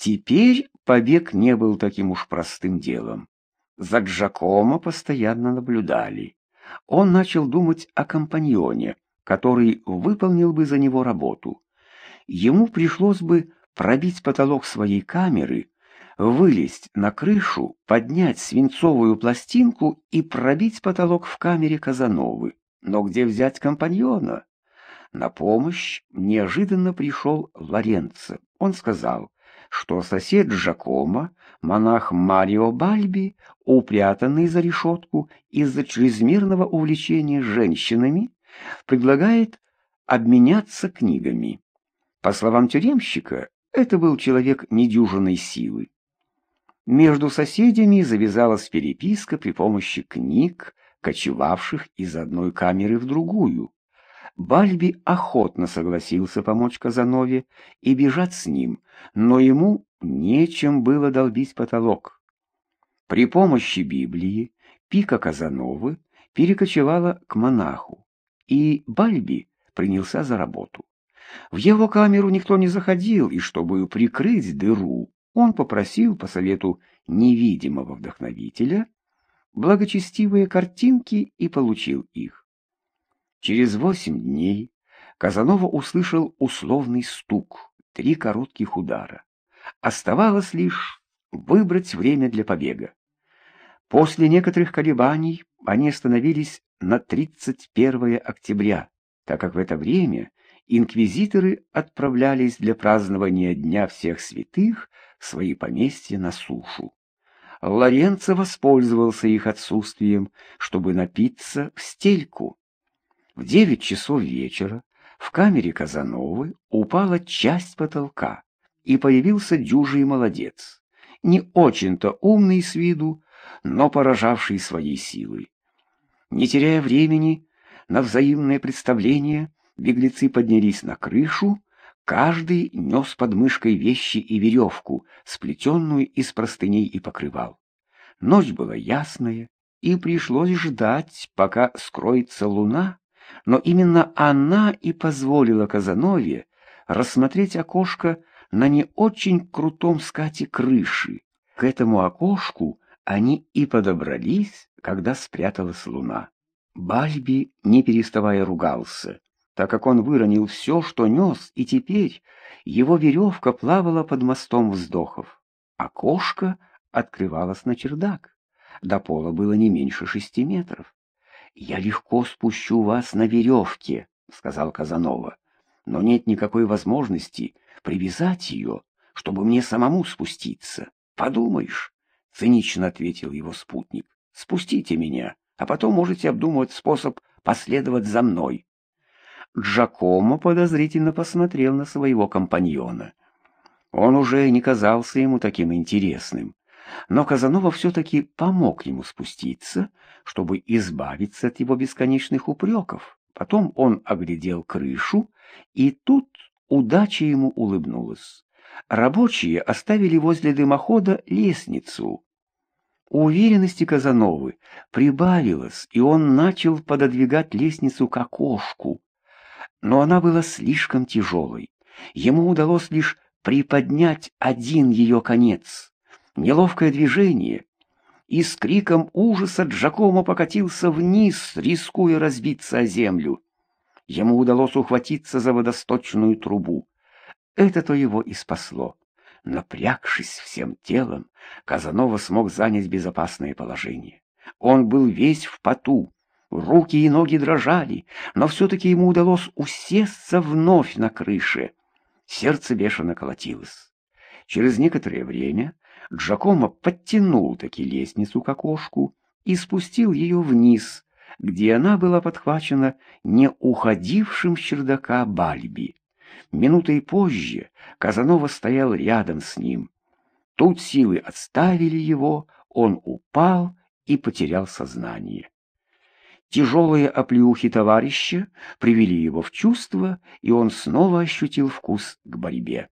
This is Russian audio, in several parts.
Теперь побег не был таким уж простым делом. За Джакомо постоянно наблюдали. Он начал думать о компаньоне, который выполнил бы за него работу. Ему пришлось бы пробить потолок своей камеры, вылезть на крышу, поднять свинцовую пластинку и пробить потолок в камере Казановы. Но где взять компаньона? На помощь неожиданно пришел Лоренцо. Он сказал, что сосед Джакомо, монах Марио Бальби, упрятанный за решетку из-за чрезмерного увлечения женщинами, предлагает обменяться книгами. По словам тюремщика, это был человек недюжинной силы. Между соседями завязалась переписка при помощи книг, кочевавших из одной камеры в другую. Бальби охотно согласился помочь Казанове и бежать с ним, но ему нечем было долбить потолок. При помощи Библии пика Казановы перекочевала к монаху, и Бальби принялся за работу. В его камеру никто не заходил, и чтобы прикрыть дыру, он попросил по совету невидимого вдохновителя благочестивые картинки и получил их. Через восемь дней Казанова услышал условный стук, три коротких удара. Оставалось лишь выбрать время для побега. После некоторых колебаний они остановились на 31 октября, так как в это время инквизиторы отправлялись для празднования Дня всех святых в свои поместья на сушу. Лоренцо воспользовался их отсутствием, чтобы напиться в стельку. В девять часов вечера в камере Казановы упала часть потолка, и появился дюжий молодец, не очень-то умный с виду, но поражавший своей силой. Не теряя времени на взаимное представление, беглецы поднялись на крышу, каждый нес под мышкой вещи и веревку, сплетенную из простыней и покрывал. Ночь была ясная, и пришлось ждать, пока скроется луна, но именно она и позволила Казанове рассмотреть окошко на не очень крутом скате крыши. К этому окошку они и подобрались, когда спряталась луна. Бальби, не переставая, ругался, так как он выронил все, что нес, и теперь его веревка плавала под мостом вздохов. Окошко открывалось на чердак. До пола было не меньше шести метров. «Я легко спущу вас на веревке», — сказал Казанова. «Но нет никакой возможности привязать ее, чтобы мне самому спуститься. Подумаешь», — цинично ответил его спутник. «Спустите меня, а потом можете обдумывать способ последовать за мной». Джакомо подозрительно посмотрел на своего компаньона. Он уже не казался ему таким интересным. Но Казанова все-таки помог ему спуститься, чтобы избавиться от его бесконечных упреков. Потом он оглядел крышу, и тут удача ему улыбнулась. Рабочие оставили возле дымохода лестницу. Уверенности Казановы прибавилось, и он начал пододвигать лестницу к окошку. Но она была слишком тяжелой. Ему удалось лишь приподнять один ее конец неловкое движение, и с криком ужаса Джакомо покатился вниз, рискуя разбиться о землю. Ему удалось ухватиться за водосточную трубу. Это-то его и спасло. Напрягшись всем телом, Казанова смог занять безопасное положение. Он был весь в поту, руки и ноги дрожали, но все-таки ему удалось усесться вновь на крыше. Сердце бешено колотилось. Через некоторое время Джакомо подтянул таки лестницу к окошку и спустил ее вниз, где она была подхвачена не уходившим с чердака Бальби. Минутой позже Казанова стоял рядом с ним. Тут силы отставили его, он упал и потерял сознание. Тяжелые оплеухи товарища привели его в чувство, и он снова ощутил вкус к борьбе.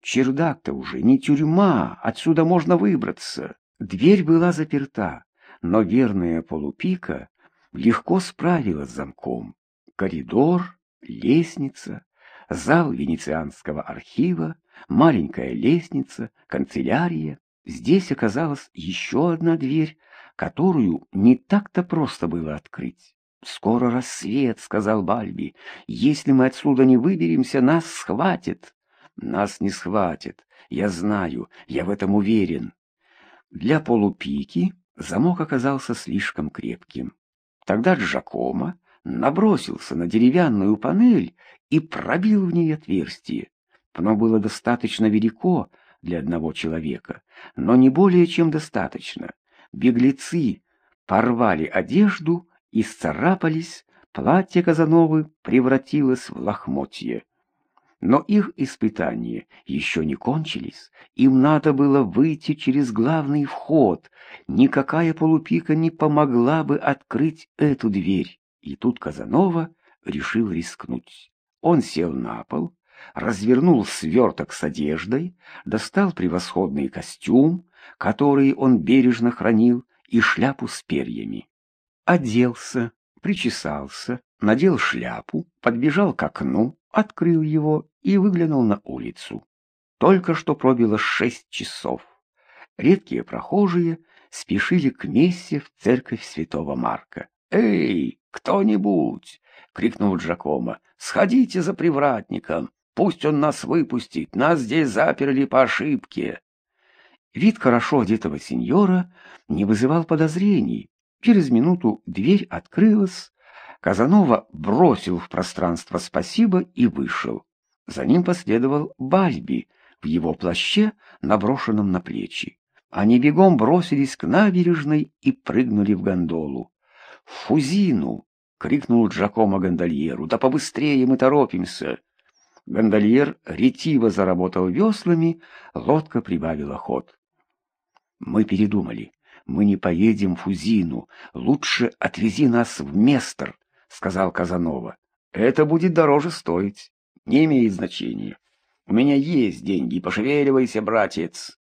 Чердак-то уже не тюрьма, отсюда можно выбраться. Дверь была заперта, но верная полупика легко справилась с замком. Коридор, лестница, зал Венецианского архива, маленькая лестница, канцелярия. Здесь оказалась еще одна дверь, которую не так-то просто было открыть. «Скоро рассвет», — сказал Бальби. «Если мы отсюда не выберемся, нас схватят». «Нас не схватят. Я знаю, я в этом уверен». Для полупики замок оказался слишком крепким. Тогда Джакомо набросился на деревянную панель и пробил в ней отверстие. Оно было достаточно велико для одного человека, но не более чем достаточно. Беглецы порвали одежду и сцарапались, платье Казановы превратилось в лохмотье. Но их испытания еще не кончились, им надо было выйти через главный вход, никакая полупика не помогла бы открыть эту дверь. И тут Казанова решил рискнуть. Он сел на пол, развернул сверток с одеждой, достал превосходный костюм, который он бережно хранил, и шляпу с перьями. Оделся, причесался, надел шляпу, подбежал к окну, открыл его и выглянул на улицу. Только что пробило шесть часов. Редкие прохожие спешили к мессе в церковь святого Марка. «Эй, кто-нибудь!» — крикнул Джакомо. «Сходите за привратником, пусть он нас выпустит, нас здесь заперли по ошибке». Вид хорошо одетого сеньора не вызывал подозрений. Через минуту дверь открылась, Казанова бросил в пространство спасибо и вышел. За ним последовал Бальби в его плаще, наброшенном на плечи. Они бегом бросились к набережной и прыгнули в гондолу. «Фузину!» — крикнул Джакомо гондольеру. «Да побыстрее мы торопимся!» Гондольер ретиво заработал веслами, лодка прибавила ход. «Мы передумали. Мы не поедем в Фузину. Лучше отвези нас в Местер», — сказал Казанова. «Это будет дороже стоить. Не имеет значения. У меня есть деньги, пошевеливайся, братец».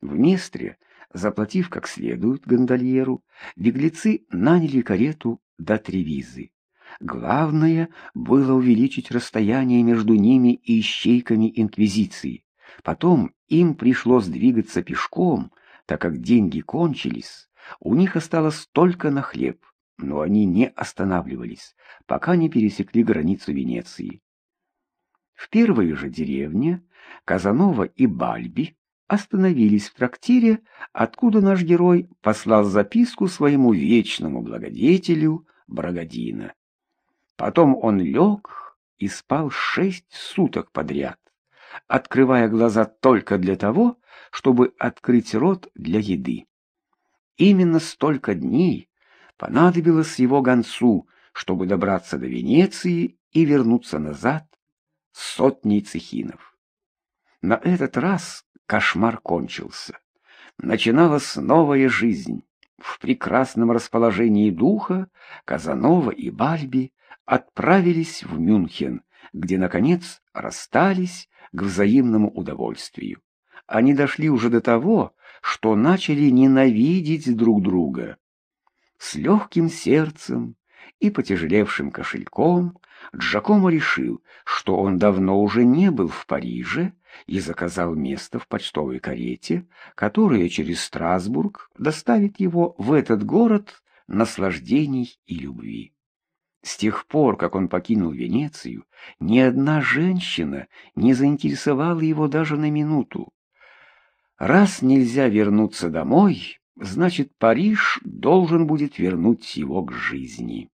В Местре, заплатив как следует гондольеру, беглецы наняли карету до Тревизы. Главное было увеличить расстояние между ними и ищейками Инквизиции. Потом им пришлось двигаться пешком, так как деньги кончились, у них осталось только на хлеб но они не останавливались, пока не пересекли границу Венеции. В первой же деревне Казанова и Бальби остановились в трактире, откуда наш герой послал записку своему вечному благодетелю Брагодина. Потом он лег и спал шесть суток подряд, открывая глаза только для того, чтобы открыть рот для еды. Именно столько дней понадобилось его гонцу, чтобы добраться до Венеции и вернуться назад с сотней цехинов. На этот раз кошмар кончился. Начиналась новая жизнь. В прекрасном расположении духа Казанова и Бальби отправились в Мюнхен, где, наконец, расстались к взаимному удовольствию. Они дошли уже до того, что начали ненавидеть друг друга. С легким сердцем и потяжелевшим кошельком Джакомо решил, что он давно уже не был в Париже и заказал место в почтовой карете, которая через Страсбург доставит его в этот город наслаждений и любви. С тех пор, как он покинул Венецию, ни одна женщина не заинтересовала его даже на минуту. Раз нельзя вернуться домой, значит, Париж должен будет вернуть его к жизни.